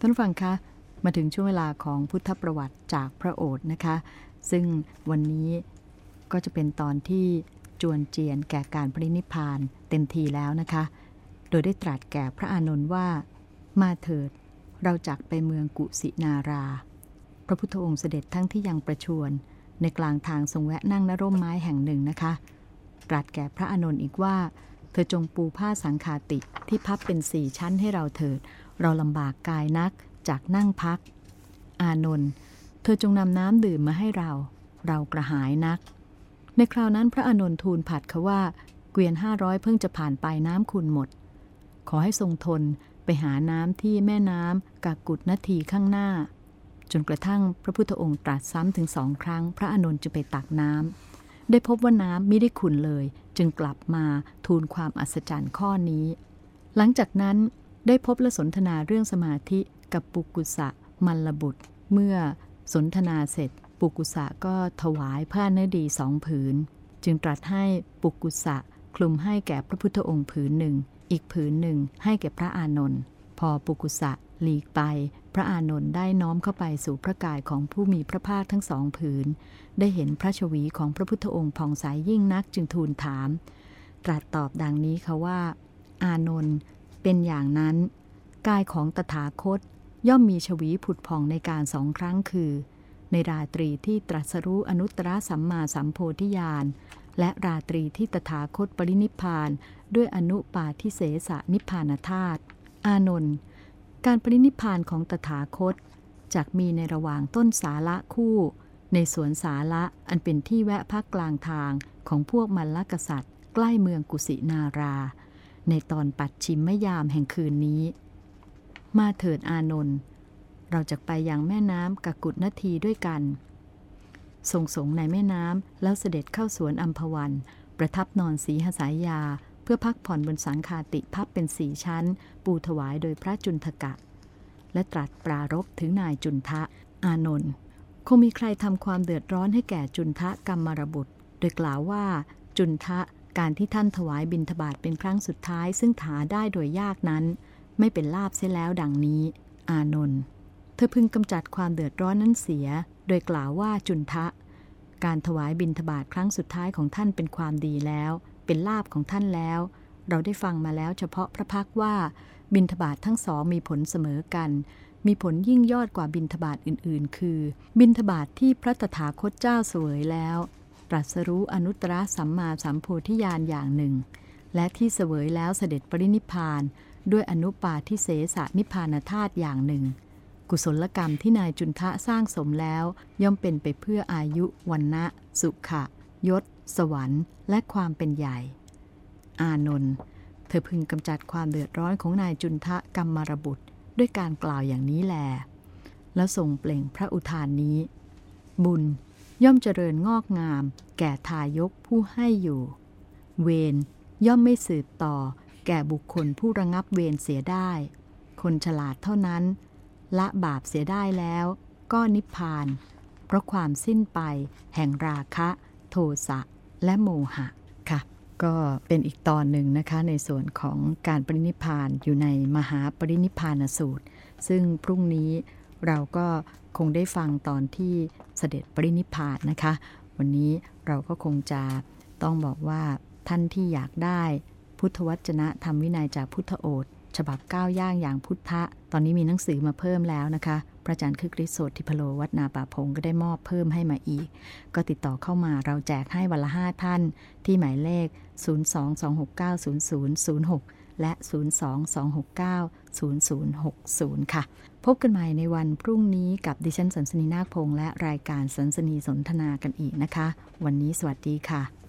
ท่านฟังคะมาถึงช่วงเวลาของพุทธประวัติจากพระโอษฐ์นะคะ ซึ่งวันนี้ก็จะเป็นตอนที่จวนเจียนแก่การปรินิพานเต็มทีแล้วนะคะ โดยได้ตรัสแก่พระอานนท์ว่า มาเถิด เราจักไปเมืองกุสินารา พระพุทธองค์เสด็จทั้งที่ยังประชวรในกลางทางทรงแวะนั่งนร่มไม้แห่งหนึ่งนะคะ ตรัสแก่พระอานนท์อีกว่า ธอจงปูผ้าสังคาติที่พับเป็นสี่ชั้นให้เราเถิด เราลำบากกายนักจากนั่งพัก อานนท์ เธอจงนำน้ำดื่มมาให้เรา เรากระหายนัก ในคราวนั้นพระอานนท์ทูลผัดเขาว่า เกวียนห้าร้อยเพิ่งจะผ่านไปน้ำคุณหมด ขอให้ทรงทนไปหาน้ำที่แม่น้ำกากุดนาทีข้างหน้า จนกระทั่งพระพุทธองค์ตรัสซ้ำถึงสองครั้ง พระอานนท์จะไปตักน้ำได้พบว่าน้ำไม่ได้ขุนเลย จึงกลับมาทูลความอัศจรรย์ข้อนี้ หลังจากนั้นได้พบและสนทนาเรื่องสมาธิกับปุกุสะมัลลบุตร เมื่อสนทนาเสร็จ ปุกุสะก็ถวายผ้าเนื้อดีสองผืน จึงตรัสให้ปุกุสะคลุมให้แก่พระพุทธองค์ผืนหนึ่ง อีกผืนหนึ่งให้แก่พระอานนท์พอปุกุสะ หลีกไป พระอานนท์ได้น้อมเข้าไปสู่พระกายของผู้มีพระภาคทั้งสองผืน ได้เห็นพระชวีของพระพุทธองค์ผ่องใสยยิ่งนักจึงทูลถาม ตรัสตอบดังนี้ค่ะว่า อานนท์เป็นอย่างนั้น กายของตถาคตย่อมมีชวีผุดผ่องในการสองครั้งคือ ในราตรีที่ตรัสรู้อนุตตรสัมมาสัมโพธิญาณและราตรีที่ตถาคตปรินิพพานด้วยอนุปาทิเสสนิพพานธาตุอานนท์ การปรินิพานของตถาคตจักมีในระหว่างต้นสาละคู่ ในสวนสาละอันเป็นที่แวะพักกลางทางของพวกมัลลกษัตริย์ ใกล้เมืองกุสินารา ในตอนปัดชิมมยามแห่งคืนนี้ มาเถิดอานนท์เราจะไปยังแม่น้ำกกุดนาทีด้วยกัน ทรงสงในแม่น้ำแล้วเสด็จเข้าสวนอัมพวัน ประทับนอนสีหสายยา เพื่อพักผ่อนบนสังคาติพับเป็นสี่ชั้น ปูถวายโดยพระจุนทกะ และตรัสปรารบถึงนายจุนทะ อานนท์คงมีใครทำความเดือดร้อนให้แก่จุนทะกรรมรบุตร โดยกล่าวว่า จุนทะการที่ท่านถวายบิณฑบาตเป็นครั้งสุดท้าย ซึ่งถาได้โดยยากนั้น ไม่เป็นลาบเสียแล้วดังนี้ อานนท์เธอพึงกำจัดความเดือดร้อนนั้นเสีย โดยกล่าวว่าจุนทะ การถวายบิณฑบาตครั้งสุดท้ายของท่านเป็นความดีแล้ว เป็นลาบของท่านแล้ว เราได้ฟังมาแล้วเฉพาะพระพักว่า บิณฑบาตทั้งสองมีผลเสมอกัน มีผลยิ่งยอดกว่าบิณฑบาตอื่นๆ คือ บิณฑบาทที่พระตถาคตเจ้าเสวยแล้ว ตรัสรู้อนุตตรสัมมาสัมโพธิญาณอย่างหนึ่ง และที่เสวยแล้วเสด็จปรินิพานด้วยอนุปาทิเสสนิพพานธาตุอย่างหนึ่ง กุศลกรรมที่นายจุนทะสร้างสมแล้ว ย่อมเป็นไปเพื่ออายุวันนะสุขะ ยศ สวรรค์ และความเป็นใหญ่ อานนท์เธอพึงกำจัดความเดือดร้อนของนายจุนทะกรรมารบุตรด้วยการกล่าวอย่างนี้แล แล้วส่งเปล่งพระอุทานนี้ บุญย่อมเจริญงอกงาม แก่ทายกผู้ให้อยู่ เวรย่อมไม่สืบต่อ แก่บุคคลผู้ระงับเวรเสียได้ คนฉลาดเท่านั้น ละบาปเสียได้แล้ว ก็นิพพาน เพราะความสิ้นไปแห่งราคะ ทสะและโมหะค่ะ ก็เป็นอีกตอนหนึ่งนะคะในส่วนของการปรินิพานอยู่ในมหาปรินิพานสูตร ซึ่งพรุ่งนี้เราก็คงได้ฟังตอนที่เสด็จปรินิพานนะคะ วันนี้เราก็คงจะต้องบอกว่าท่านที่อยากได้พุทธวจนะธรรมวินัยจากพุทธโอษ ฉบับก้าวย่างอย่างพุทธะ ตอนนี้มีหนังสือมาเพิ่มแล้วนะคะ พระอาจารย์คึกฤทธิ์โสติพโลวัดนาป่าพงก็ได้มอบเพิ่มให้มาอีก ก็ติดต่อเข้ามาเราแจกให้วันละห้าท่าน ที่หมายเลข 022690006 และ 022690060 ค่ะ พบกันใหม่ในวันพรุ่งนี้กับดิฉันสันสนีนาคพงษ์และรายการสันสนีสนทนากันอีกนะคะ วันนี้สวัสดีค่ะ